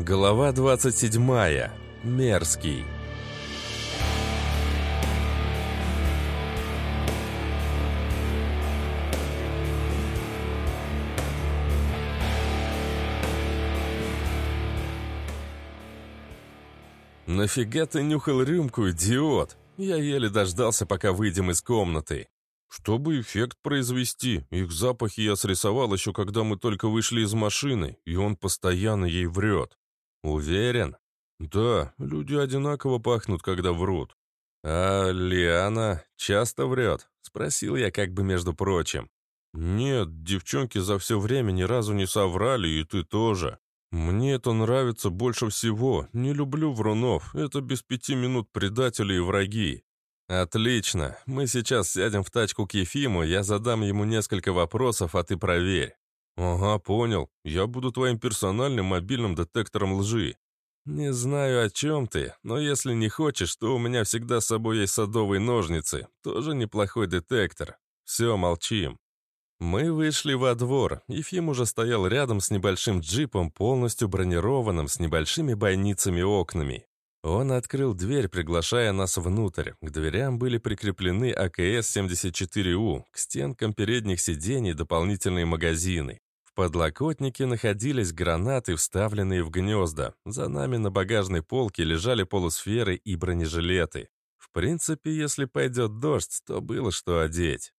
Глава 27. Мерзкий. «Нафига ты нюхал рюмку, идиот?» Я еле дождался, пока выйдем из комнаты. Чтобы эффект произвести, их запахи я срисовал еще когда мы только вышли из машины, и он постоянно ей врет. Уверен? Да, люди одинаково пахнут, когда врут. А Лиана часто врет? Спросил я как бы между прочим. Нет, девчонки за все время ни разу не соврали, и ты тоже. Мне это нравится больше всего. Не люблю врунов. Это без пяти минут предатели и враги. «Отлично. Мы сейчас сядем в тачку к Ефиму, я задам ему несколько вопросов, а ты проверь». «Ага, понял. Я буду твоим персональным мобильным детектором лжи». «Не знаю, о чем ты, но если не хочешь, то у меня всегда с собой есть садовые ножницы. Тоже неплохой детектор. Все, молчим». Мы вышли во двор. Ефим уже стоял рядом с небольшим джипом, полностью бронированным, с небольшими бойницами окнами. Он открыл дверь, приглашая нас внутрь. К дверям были прикреплены АКС-74У, к стенкам передних сидений дополнительные магазины. Подлокотнике находились гранаты, вставленные в гнезда. За нами на багажной полке лежали полусферы и бронежилеты. В принципе, если пойдет дождь, то было что одеть.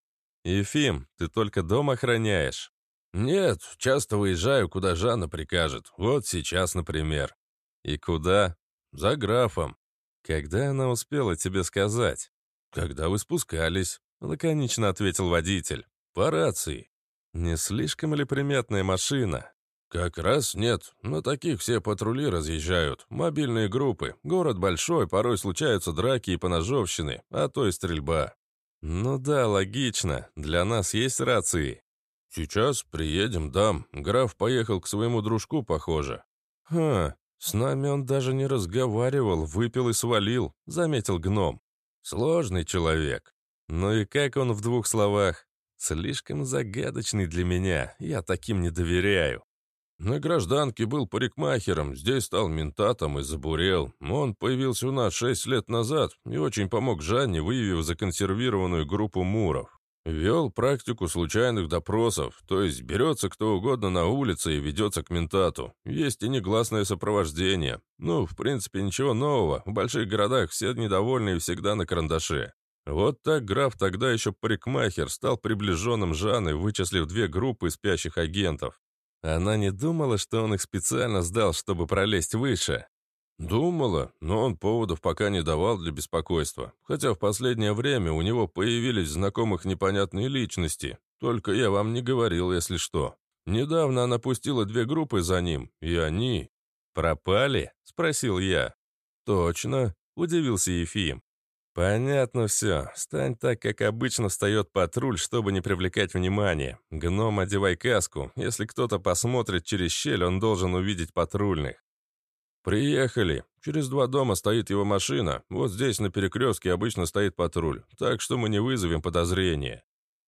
«Ефим, ты только дом охраняешь?» «Нет, часто выезжаю, куда Жанна прикажет. Вот сейчас, например». «И куда?» «За графом». «Когда она успела тебе сказать?» «Когда вы спускались», — лаконично ответил водитель. «По рации». «Не слишком ли приметная машина?» «Как раз нет. На таких все патрули разъезжают. Мобильные группы. Город большой, порой случаются драки и поножовщины, а то и стрельба». «Ну да, логично. Для нас есть рации». «Сейчас приедем, дам. Граф поехал к своему дружку, похоже». «Ха, «С нами он даже не разговаривал, выпил и свалил», — заметил гном. «Сложный человек. Ну и как он в двух словах? Слишком загадочный для меня, я таким не доверяю». На гражданке был парикмахером, здесь стал ментатом и забурел. Он появился у нас шесть лет назад и очень помог Жанне, выявив законсервированную группу муров. Вел практику случайных допросов, то есть берется кто угодно на улице и ведется к ментату. Есть и негласное сопровождение. Ну, в принципе, ничего нового. В больших городах все недовольны и всегда на карандаше. Вот так граф тогда еще парикмахер стал приближенным Жанны, вычислив две группы спящих агентов. Она не думала, что он их специально сдал, чтобы пролезть выше. «Думала, но он поводов пока не давал для беспокойства. Хотя в последнее время у него появились знакомых непонятные личности. Только я вам не говорил, если что. Недавно она пустила две группы за ним, и они...» «Пропали?» — спросил я. «Точно», — удивился Ефим. «Понятно все. Стань так, как обычно встает патруль, чтобы не привлекать внимания. Гном, одевай каску. Если кто-то посмотрит через щель, он должен увидеть патрульных. «Приехали. Через два дома стоит его машина. Вот здесь на перекрестке обычно стоит патруль, так что мы не вызовем подозрения».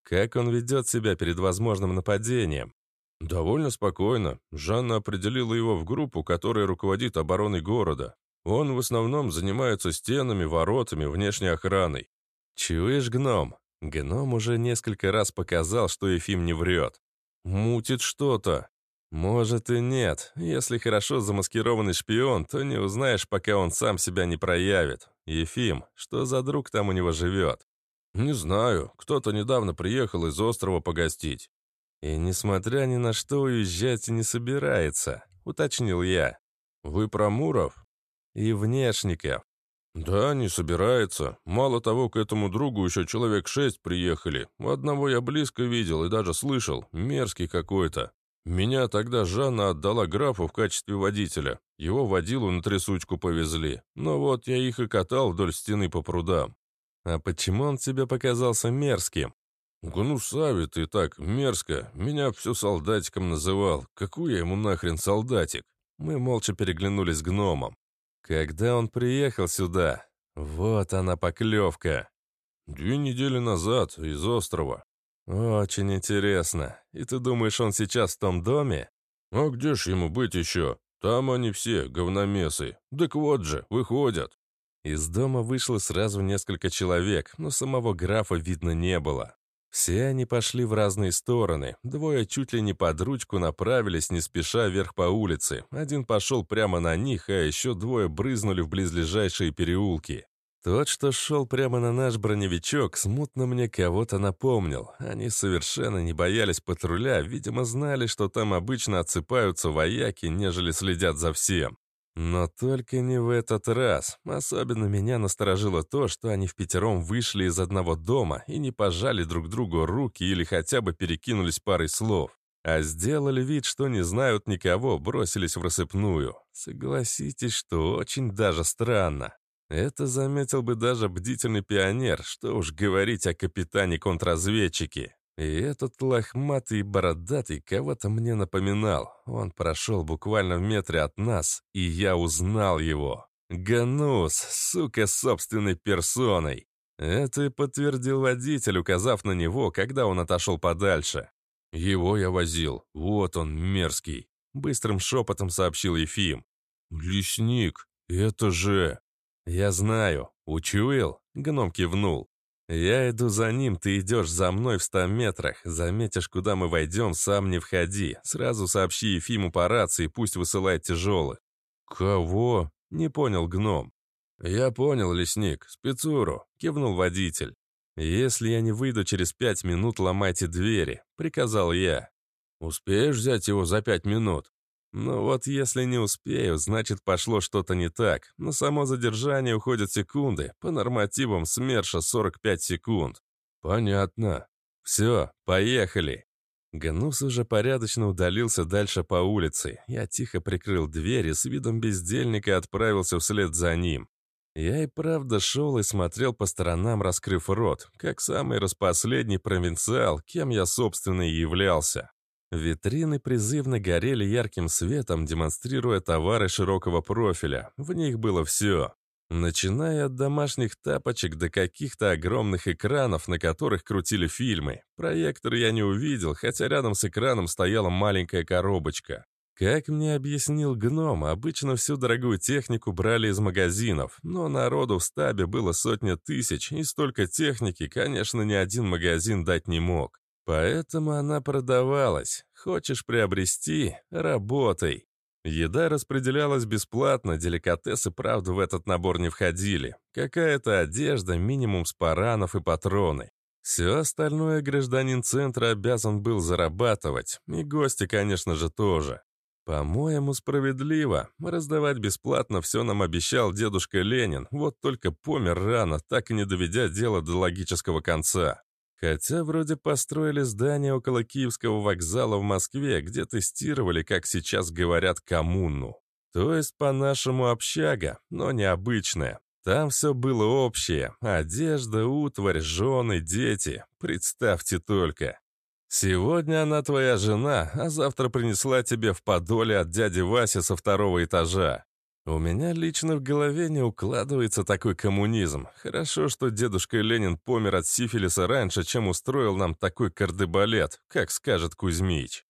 «Как он ведет себя перед возможным нападением?» «Довольно спокойно. Жанна определила его в группу, которая руководит обороной города. Он в основном занимается стенами, воротами, внешней охраной». «Чуешь, гном?» Гном уже несколько раз показал, что Ефим не врет. «Мутит что-то. «Может и нет. Если хорошо замаскированный шпион, то не узнаешь, пока он сам себя не проявит. Ефим, что за друг там у него живет?» «Не знаю. Кто-то недавно приехал из острова погостить». «И несмотря ни на что уезжать не собирается», — уточнил я. «Вы про Муров?» «И Внешников». «Да, не собирается. Мало того, к этому другу еще человек шесть приехали. Одного я близко видел и даже слышал. Мерзкий какой-то. Меня тогда Жанна отдала графу в качестве водителя. Его водилу на трясучку повезли. Но вот я их и катал вдоль стены по прудам. А почему он тебе показался мерзким? Гнусави ты так, мерзко. Меня все солдатиком называл. Какой я ему нахрен солдатик? Мы молча переглянулись с гномом. Когда он приехал сюда? Вот она поклевка. Две недели назад, из острова. «Очень интересно. И ты думаешь, он сейчас в том доме?» «А где ж ему быть еще? Там они все, говномесы. Так вот же, выходят». Из дома вышло сразу несколько человек, но самого графа видно не было. Все они пошли в разные стороны. Двое чуть ли не под ручку направились, не спеша вверх по улице. Один пошел прямо на них, а еще двое брызнули в близлежащие переулки. Тот, что шел прямо на наш броневичок, смутно мне кого-то напомнил. Они совершенно не боялись патруля, видимо, знали, что там обычно отсыпаются вояки, нежели следят за всем. Но только не в этот раз. Особенно меня насторожило то, что они в пятером вышли из одного дома и не пожали друг другу руки или хотя бы перекинулись парой слов. А сделали вид, что не знают никого, бросились в рассыпную. Согласитесь, что очень даже странно. Это заметил бы даже бдительный пионер, что уж говорить о капитане-контрразведчике. И этот лохматый и бородатый кого-то мне напоминал. Он прошел буквально в метре от нас, и я узнал его. Ганус, сука, собственной персоной. Это и подтвердил водитель, указав на него, когда он отошел подальше. «Его я возил. Вот он, мерзкий», — быстрым шепотом сообщил Ефим. «Лесник, это же...» «Я знаю. Учуял?» — гном кивнул. «Я иду за ним, ты идешь за мной в ста метрах. Заметишь, куда мы войдем, сам не входи. Сразу сообщи Ефиму по рации, пусть высылает тяжелых». «Кого?» — не понял гном. «Я понял, лесник. Спецуру», — кивнул водитель. «Если я не выйду через пять минут, ломайте двери», — приказал я. «Успеешь взять его за пять минут?» Ну вот если не успею, значит пошло что-то не так. На само задержание уходят секунды, по нормативам СМЕРШа 45 секунд. Понятно. Все, поехали. Гнус уже порядочно удалился дальше по улице. Я тихо прикрыл дверь и с видом бездельника отправился вслед за ним. Я и правда шел и смотрел по сторонам, раскрыв рот, как самый распоследний провинциал, кем я, собственно, и являлся. Витрины призывно горели ярким светом, демонстрируя товары широкого профиля. В них было все. Начиная от домашних тапочек до каких-то огромных экранов, на которых крутили фильмы. Проектор я не увидел, хотя рядом с экраном стояла маленькая коробочка. Как мне объяснил гном, обычно всю дорогую технику брали из магазинов, но народу в стабе было сотня тысяч, и столько техники, конечно, ни один магазин дать не мог. Поэтому она продавалась. Хочешь приобрести – работай. Еда распределялась бесплатно, деликатесы, правда, в этот набор не входили. Какая-то одежда, минимум спаранов и патроны. Все остальное гражданин центра обязан был зарабатывать, и гости, конечно же, тоже. По-моему, справедливо. Раздавать бесплатно все нам обещал дедушка Ленин, вот только помер рано, так и не доведя дело до логического конца. Хотя вроде построили здание около Киевского вокзала в Москве, где тестировали, как сейчас говорят, коммуну. То есть по-нашему общага, но необычная. Там все было общее. Одежда, утварь, жены, дети. Представьте только. Сегодня она твоя жена, а завтра принесла тебе в подоле от дяди Васи со второго этажа. У меня лично в голове не укладывается такой коммунизм. Хорошо, что дедушка Ленин помер от сифилиса раньше, чем устроил нам такой кардебалет, как скажет Кузьмич.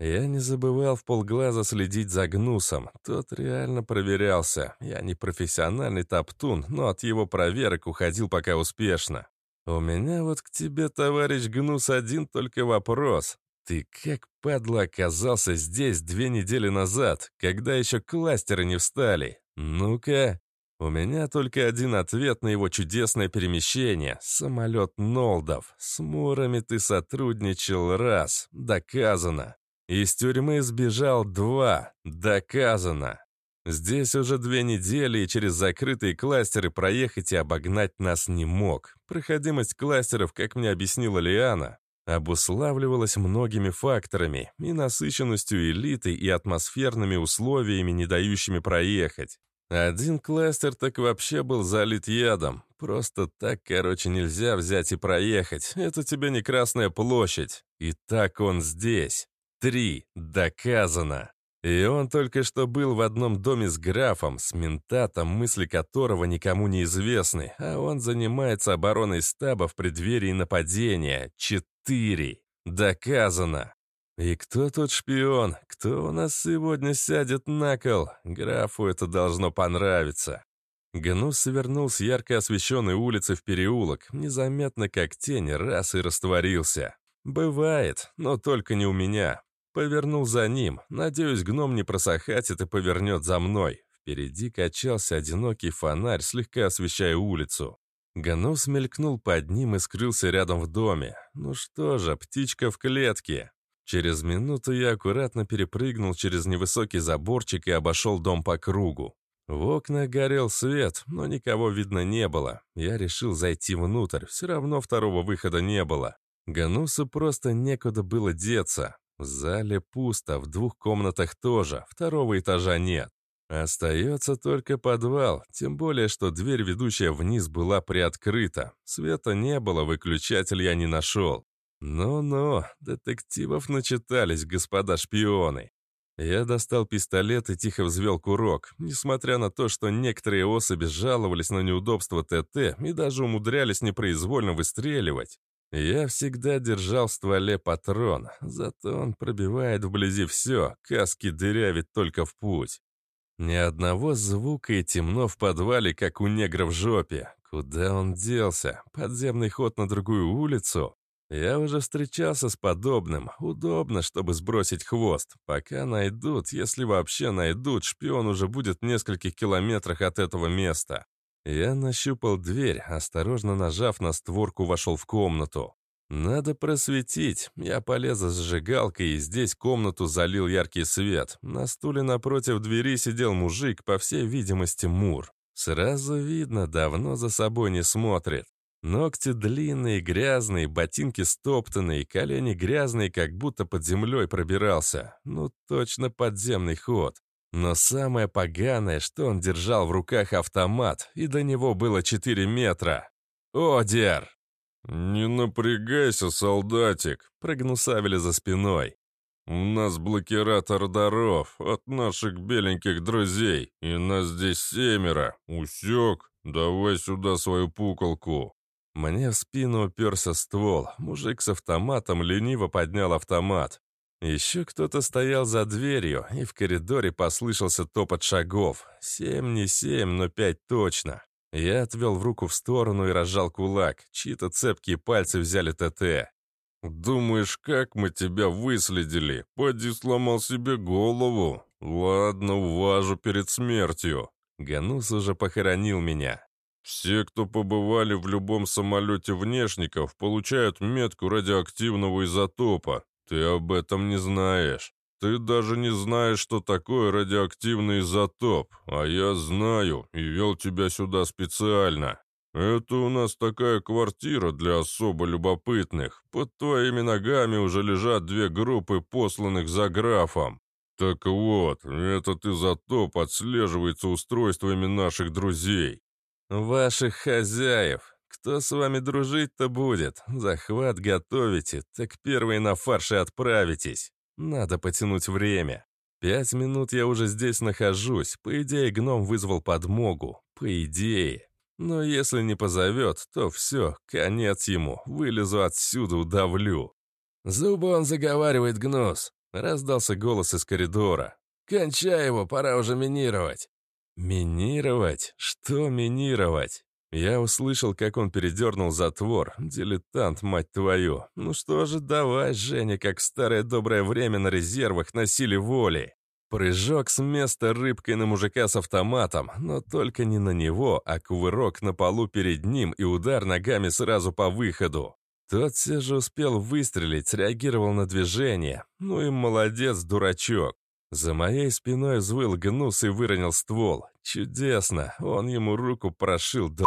Я не забывал в полглаза следить за Гнусом. Тот реально проверялся. Я не профессиональный топтун, но от его проверок уходил пока успешно. У меня вот к тебе, товарищ Гнус, один только вопрос. «Ты как, падла, оказался здесь две недели назад, когда еще кластеры не встали? Ну-ка!» У меня только один ответ на его чудесное перемещение. Самолет Нолдов. С Мурами ты сотрудничал раз. Доказано. Из тюрьмы сбежал два. Доказано. Здесь уже две недели, и через закрытые кластеры проехать и обогнать нас не мог. Проходимость кластеров, как мне объяснила Лиана, обуславливалась многими факторами, и насыщенностью элиты, и атмосферными условиями, не дающими проехать. Один кластер так вообще был залит ядом. Просто так, короче, нельзя взять и проехать. Это тебе не Красная площадь. И так он здесь. Три. Доказано. И он только что был в одном доме с графом, с ментатом, мысли которого никому не известны, а он занимается обороной стаба в преддверии нападения. Четыре. Доказано. И кто тут шпион? Кто у нас сегодня сядет на кол? Графу это должно понравиться. Гнус свернул с ярко освещенной улицы в переулок, незаметно как тень, раз и растворился. Бывает, но только не у меня. Повернул за ним. Надеюсь, гном не просохатит и повернет за мной. Впереди качался одинокий фонарь, слегка освещая улицу. Ганус мелькнул под ним и скрылся рядом в доме. Ну что же, птичка в клетке. Через минуту я аккуратно перепрыгнул через невысокий заборчик и обошел дом по кругу. В окнах горел свет, но никого видно не было. Я решил зайти внутрь, все равно второго выхода не было. Ганусу просто некуда было деться. В зале пусто, в двух комнатах тоже, второго этажа нет. Остается только подвал, тем более, что дверь, ведущая вниз, была приоткрыта. Света не было, выключатель я не нашел. Ну-ну, детективов начитались, господа шпионы. Я достал пистолет и тихо взвел курок, несмотря на то, что некоторые особи жаловались на неудобство ТТ и даже умудрялись непроизвольно выстреливать. Я всегда держал в стволе патрон, зато он пробивает вблизи все, каски дырявит только в путь. Ни одного звука и темно в подвале, как у негра в жопе. Куда он делся? Подземный ход на другую улицу? Я уже встречался с подобным. Удобно, чтобы сбросить хвост. Пока найдут, если вообще найдут, шпион уже будет в нескольких километрах от этого места. Я нащупал дверь, осторожно нажав на створку, вошел в комнату. Надо просветить. Я полез за зажигалкой и здесь комнату залил яркий свет. На стуле напротив двери сидел мужик, по всей видимости, Мур. Сразу видно, давно за собой не смотрит. Ногти длинные, грязные, ботинки стоптанные, колени грязные, как будто под землей пробирался. Ну, точно подземный ход. Но самое поганое, что он держал в руках автомат, и до него было 4 метра. «Одер!» «Не напрягайся, солдатик», — прогнусавили за спиной. «У нас блокиратор даров от наших беленьких друзей, и нас здесь семеро. Усек? Давай сюда свою пуколку». Мне в спину уперся ствол. Мужик с автоматом лениво поднял автомат. Еще кто-то стоял за дверью, и в коридоре послышался топот шагов. Семь не семь, но пять точно. Я отвел в руку в сторону и разжал кулак. Чьи-то цепкие пальцы взяли ТТ. «Думаешь, как мы тебя выследили? Поди сломал себе голову. Ладно, уважу перед смертью». Ганус уже похоронил меня. «Все, кто побывали в любом самолете внешников, получают метку радиоактивного изотопа. Ты об этом не знаешь. Ты даже не знаешь, что такое радиоактивный изотоп, а я знаю и вел тебя сюда специально. Это у нас такая квартира для особо любопытных. Под твоими ногами уже лежат две группы, посланных за графом. Так вот, этот изотоп отслеживается устройствами наших друзей. Ваших хозяев. Кто с вами дружить-то будет? Захват готовите, так первые на фарше отправитесь. Надо потянуть время. Пять минут я уже здесь нахожусь. По идее, гном вызвал подмогу. По идее. Но если не позовет, то все, конец ему. Вылезу отсюда, удавлю. «Зубы он заговаривает, гнус!» — раздался голос из коридора. «Кончай его, пора уже минировать!» «Минировать? Что минировать?» Я услышал, как он передернул затвор. Дилетант, мать твою. Ну что же, давай, Женя, как в старое доброе время на резервах на силе воли. Прыжок с места рыбкой на мужика с автоматом, но только не на него, а кувырок на полу перед ним и удар ногами сразу по выходу. Тот все же успел выстрелить, среагировал на движение. Ну и молодец, дурачок. За моей спиной взвыл гнус и выронил ствол. Чудесно, он ему руку прошил до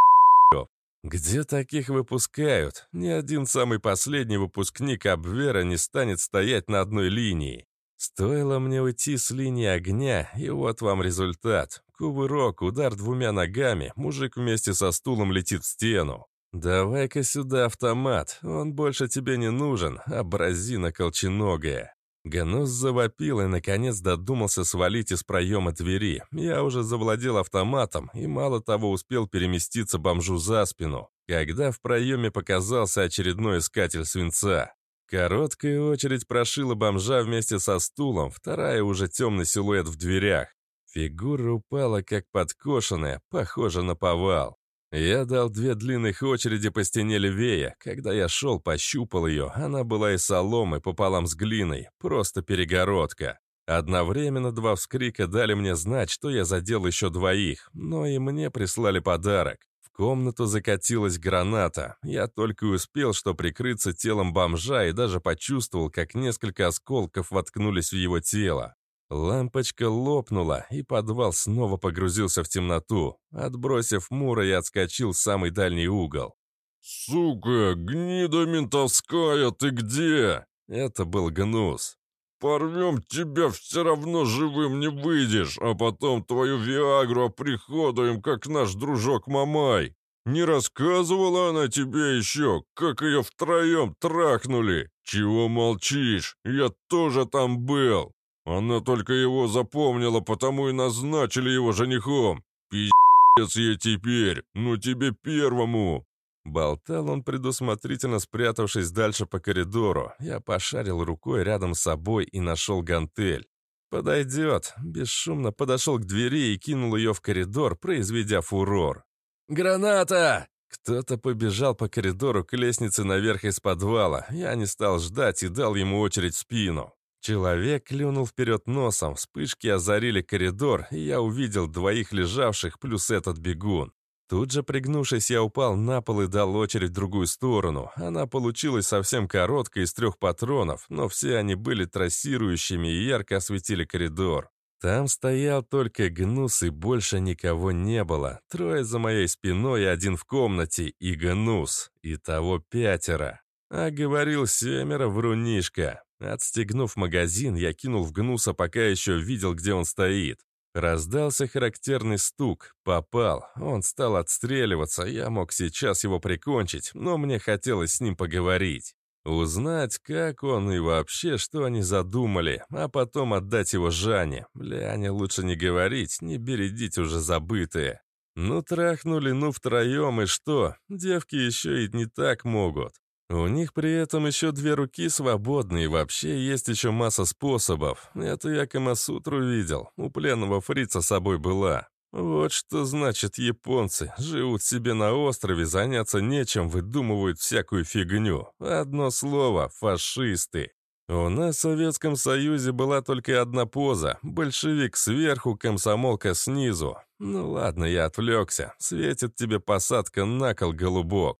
где таких выпускают? Ни один самый последний выпускник Абвера не станет стоять на одной линии. Стоило мне уйти с линии огня, и вот вам результат. Кувырок, удар двумя ногами, мужик вместе со стулом летит в стену. «Давай-ка сюда автомат, он больше тебе не нужен, абразина колченогая». Ганус завопил и, наконец, додумался свалить из проема двери. Я уже завладел автоматом и, мало того, успел переместиться бомжу за спину, когда в проеме показался очередной искатель свинца. Короткая очередь прошила бомжа вместе со стулом, вторая уже темный силуэт в дверях. Фигура упала, как подкошенная, похожа на повал. Я дал две длинных очереди по стене левее. Когда я шел, пощупал ее. Она была из соломы пополам с глиной. Просто перегородка. Одновременно два вскрика дали мне знать, что я задел еще двоих, но и мне прислали подарок. В комнату закатилась граната. Я только успел, что прикрыться телом бомжа и даже почувствовал, как несколько осколков воткнулись в его тело. Лампочка лопнула, и подвал снова погрузился в темноту. Отбросив Мура, я отскочил в самый дальний угол. «Сука, гнида ментовская, ты где?» Это был Гнус. «Порвем тебя, все равно живым не выйдешь, а потом твою Виагру оприходуем, как наш дружок Мамай. Не рассказывала она тебе еще, как ее втроем трахнули? Чего молчишь? Я тоже там был. Она только его запомнила, потому и назначили его женихом. Пиздец ей теперь, ну тебе первому!» Болтал он, предусмотрительно спрятавшись дальше по коридору. Я пошарил рукой рядом с собой и нашел гантель. «Подойдет». Бесшумно подошел к двери и кинул ее в коридор, произведя фурор. «Граната!» Кто-то побежал по коридору к лестнице наверх из подвала. Я не стал ждать и дал ему очередь в спину. Человек клюнул вперед носом, вспышки озарили коридор, и я увидел двоих лежавших, плюс этот бегун. Тут же, пригнувшись, я упал на пол и дал очередь в другую сторону. Она получилась совсем короткой, из трех патронов, но все они были трассирующими и ярко осветили коридор. Там стоял только гнус, и больше никого не было. Трое за моей спиной и один в комнате, и гнус. Итого пятеро. А говорил семеро врунишка. Отстегнув магазин, я кинул в гнуса, пока еще видел, где он стоит. Раздался характерный стук. Попал. Он стал отстреливаться. Я мог сейчас его прикончить, но мне хотелось с ним поговорить. Узнать, как он и вообще, что они задумали, а потом отдать его Жане. Ляне лучше не говорить, не бередить уже забытые. Ну, трахнули, ну, втроем, и что? Девки еще и не так могут. У них при этом еще две руки свободны, и вообще есть еще масса способов. Это я Камасутру видел, у пленного фрица с собой была. Вот что значит японцы. Живут себе на острове, заняться нечем, выдумывают всякую фигню. Одно слово — фашисты. У нас в Советском Союзе была только одна поза. Большевик сверху, комсомолка снизу. Ну ладно, я отвлекся. Светит тебе посадка на кол, голубок.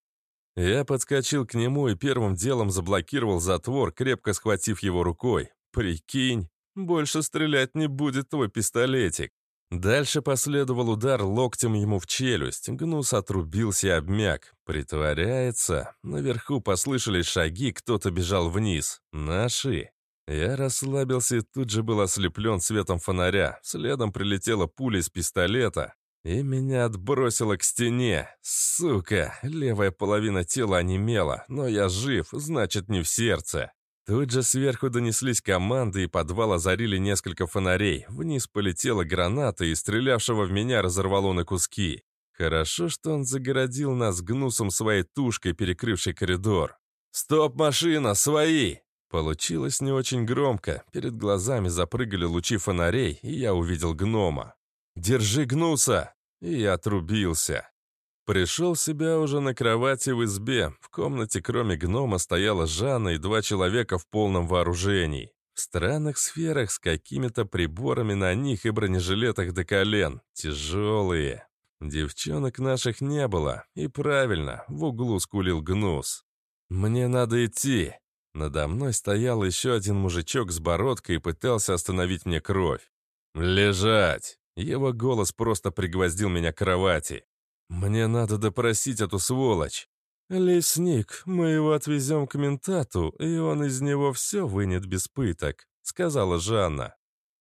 Я подскочил к нему и первым делом заблокировал затвор, крепко схватив его рукой. «Прикинь, больше стрелять не будет твой пистолетик». Дальше последовал удар локтем ему в челюсть. Гнус отрубился и обмяк. Притворяется. Наверху послышались шаги, кто-то бежал вниз. Наши. Я расслабился и тут же был ослеплен светом фонаря. Следом прилетела пуля из пистолета. И меня отбросило к стене. Сука, левая половина тела онемела, но я жив, значит, не в сердце. Тут же сверху донеслись команды, и подвал озарили несколько фонарей. Вниз полетела граната, и стрелявшего в меня разорвало на куски. Хорошо, что он загородил нас гнусом своей тушкой, перекрывшей коридор. «Стоп, машина! Свои!» Получилось не очень громко. Перед глазами запрыгали лучи фонарей, и я увидел гнома. «Держи гнуса!» И я отрубился. Пришел в себя уже на кровати в избе. В комнате, кроме гнома, стояла Жанна и два человека в полном вооружении. В странных сферах с какими-то приборами на них и бронежилетах до колен. Тяжелые. Девчонок наших не было. И правильно, в углу скулил гнус. «Мне надо идти». Надо мной стоял еще один мужичок с бородкой и пытался остановить мне кровь. «Лежать!» Его голос просто пригвоздил меня к кровати. «Мне надо допросить эту сволочь». «Лесник, мы его отвезем к ментату, и он из него все вынет без пыток», — сказала Жанна.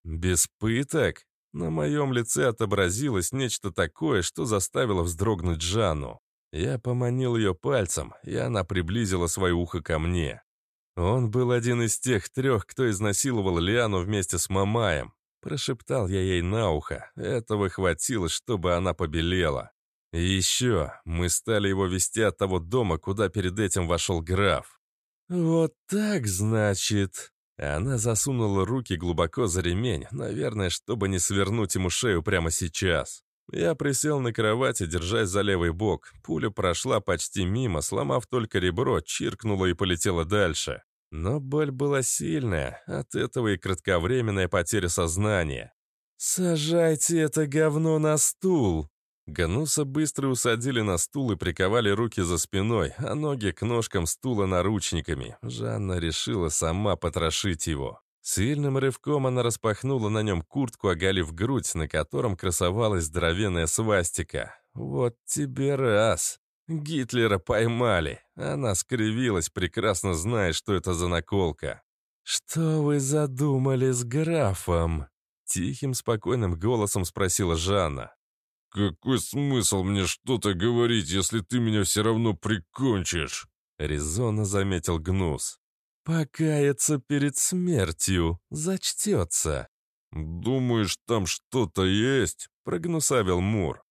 «Без пыток?» На моем лице отобразилось нечто такое, что заставило вздрогнуть Жанну. Я поманил ее пальцем, и она приблизила свое ухо ко мне. Он был один из тех трех, кто изнасиловал Лиану вместе с Мамаем. Прошептал я ей на ухо. Этого хватило, чтобы она побелела. И еще мы стали его вести от того дома, куда перед этим вошел граф. «Вот так, значит...» Она засунула руки глубоко за ремень, наверное, чтобы не свернуть ему шею прямо сейчас. Я присел на кровати, держась за левый бок. Пуля прошла почти мимо, сломав только ребро, чиркнула и полетела дальше. Но боль была сильная, от этого и кратковременная потеря сознания. «Сажайте это говно на стул!» Гануса быстро усадили на стул и приковали руки за спиной, а ноги к ножкам стула наручниками. Жанна решила сама потрошить его. Сильным рывком она распахнула на нем куртку, оголив грудь, на котором красовалась здоровенная свастика. «Вот тебе раз!» Гитлера поймали. Она скривилась, прекрасно зная, что это за наколка. «Что вы задумали с графом?» Тихим, спокойным голосом спросила Жанна. «Какой смысл мне что-то говорить, если ты меня все равно прикончишь?» Резонно заметил Гнус. «Покаяться перед смертью. Зачтется». «Думаешь, там что-то есть?» — прогнусавил Мур.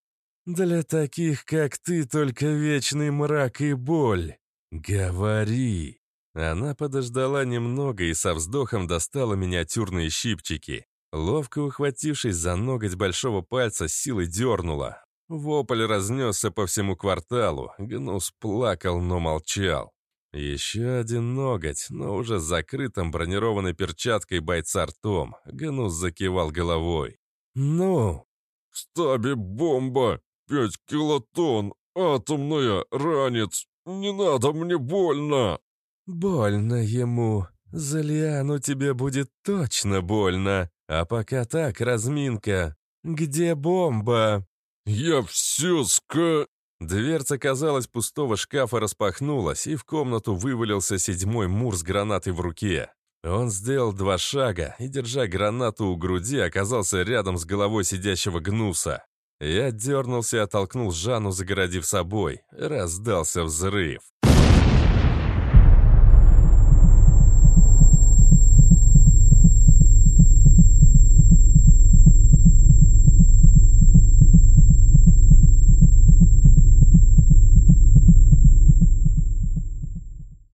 «Для таких, как ты, только вечный мрак и боль. Говори». Она подождала немного и со вздохом достала миниатюрные щипчики. Ловко ухватившись за ноготь большого пальца, силой дернула. Вопль разнесся по всему кварталу. Гнус плакал, но молчал. Еще один ноготь, но уже с закрытым бронированной перчаткой бойца ртом. Гнус закивал головой. «Ну?» «В стабе бомба! Пять килотонн! Атомная! Ранец! Не надо, мне больно!» «Больно ему. За Лиану тебе будет точно больно!» А пока так, разминка. Где бомба? Я все ска... Дверца, казалось, пустого шкафа распахнулась, и в комнату вывалился седьмой мур с гранатой в руке. Он сделал два шага и, держа гранату у груди, оказался рядом с головой сидящего гнуса. Я дернулся и оттолкнул Жанну, загородив собой. Раздался взрыв.